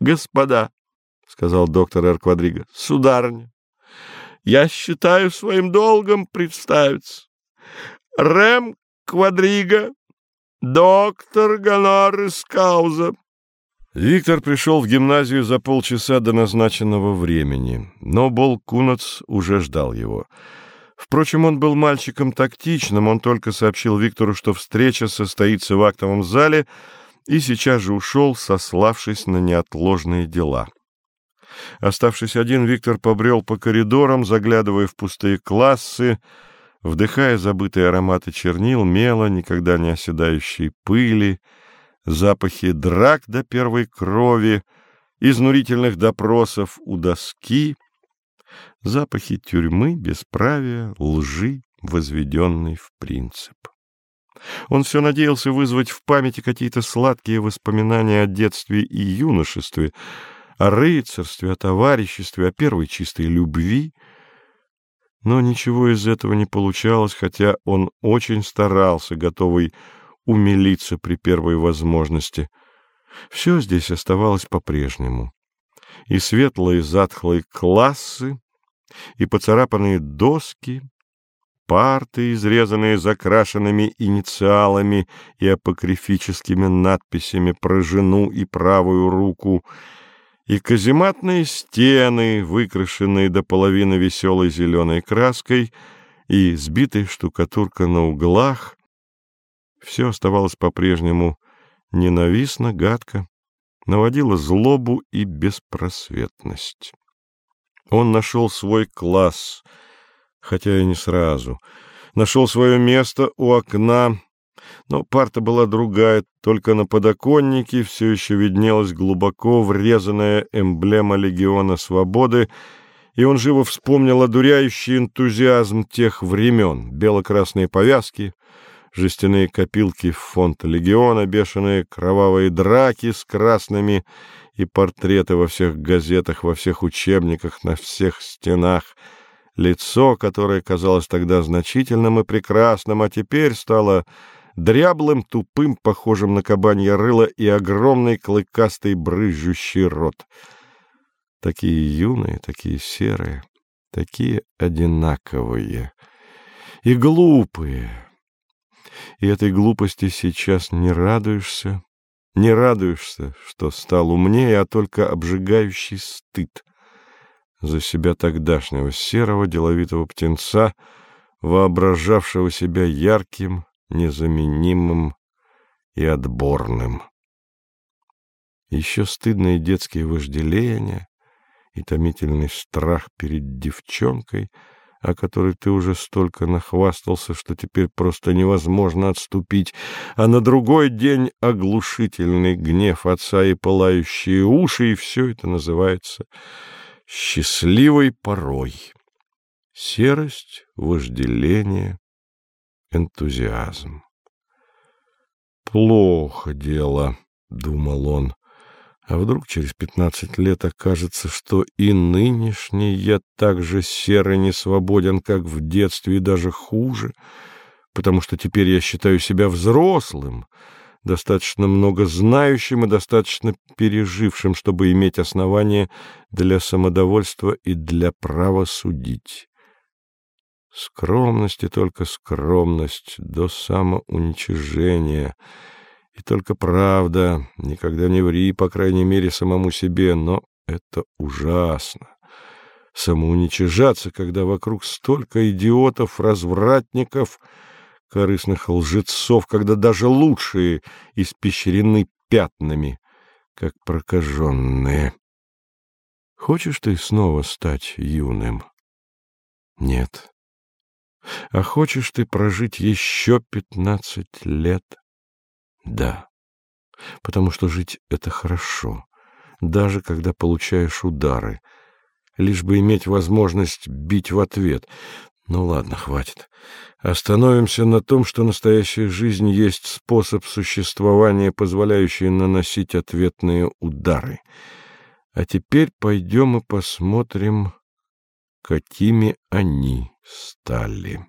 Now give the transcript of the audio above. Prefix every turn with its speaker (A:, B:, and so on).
A: — Господа, — сказал доктор Эр Квадриго, — сударыня, я считаю своим долгом представиться. Рэм Квадриго, доктор Гонорис Кауза.
B: Виктор пришел в гимназию за полчаса до назначенного времени, но Бол Кунац уже ждал его. Впрочем, он был мальчиком тактичным, он только сообщил Виктору, что встреча состоится в актовом зале, и сейчас же ушел, сославшись на неотложные дела. Оставшись один, Виктор побрел по коридорам, заглядывая в пустые классы, вдыхая забытые ароматы чернил, мела, никогда не оседающей пыли, запахи драк до первой крови, изнурительных допросов у доски, запахи тюрьмы, бесправия, лжи, возведенной в принцип. Он все надеялся вызвать в памяти какие-то сладкие воспоминания о детстве и юношестве, о рыцарстве, о товариществе, о первой чистой любви. Но ничего из этого не получалось, хотя он очень старался, готовый умилиться при первой возможности. Все здесь оставалось по-прежнему. И светлые затхлые классы, и поцарапанные доски, парты, изрезанные закрашенными инициалами и апокрифическими надписями про жену и правую руку, и казематные стены, выкрашенные до половины веселой зеленой краской, и сбитая штукатурка на углах. Все оставалось по-прежнему ненавистно, гадко, наводило злобу и беспросветность. Он нашел свой класс — хотя и не сразу. Нашел свое место у окна, но парта была другая, только на подоконнике все еще виднелась глубоко врезанная эмблема Легиона Свободы, и он живо вспомнил одуряющий энтузиазм тех времен, бело-красные повязки, жестяные копилки в фонд Легиона, бешеные кровавые драки с красными и портреты во всех газетах, во всех учебниках, на всех стенах — Лицо, которое казалось тогда значительным и прекрасным, а теперь стало дряблым, тупым, похожим на кабанье рыло и огромный клыкастый брызжущий рот. Такие юные, такие серые, такие одинаковые и глупые. И этой глупости сейчас не радуешься, не радуешься, что стал умнее, а только обжигающий стыд за себя тогдашнего серого деловитого птенца, воображавшего себя ярким, незаменимым и отборным. Еще стыдные детские вожделения и томительный страх перед девчонкой, о которой ты уже столько нахвастался, что теперь просто невозможно отступить, а на другой день оглушительный гнев отца и пылающие уши, и все это называется счастливой порой. Серость, вожделение, энтузиазм. «Плохо дело», — думал он. «А вдруг через пятнадцать лет окажется, что и нынешний я так же серо не свободен, как в детстве, и даже хуже, потому что теперь я считаю себя взрослым, достаточно много знающим и достаточно пережившим, чтобы иметь основания для самодовольства и для права судить. Скромность и только скромность до самоуничижения, и только правда, никогда не ври, по крайней мере, самому себе, но это ужасно. Самоуничижаться, когда вокруг столько идиотов, развратников — корыстных лжецов, когда даже лучшие испещрены пятнами, как прокаженные. Хочешь ты снова стать юным? Нет. А хочешь ты прожить еще пятнадцать лет? Да. Потому что жить — это хорошо, даже когда получаешь удары, лишь бы иметь возможность бить в ответ. Ну ладно, хватит. Остановимся на том, что настоящая жизнь есть способ существования, позволяющий наносить ответные удары. А теперь пойдем и посмотрим, какими они стали.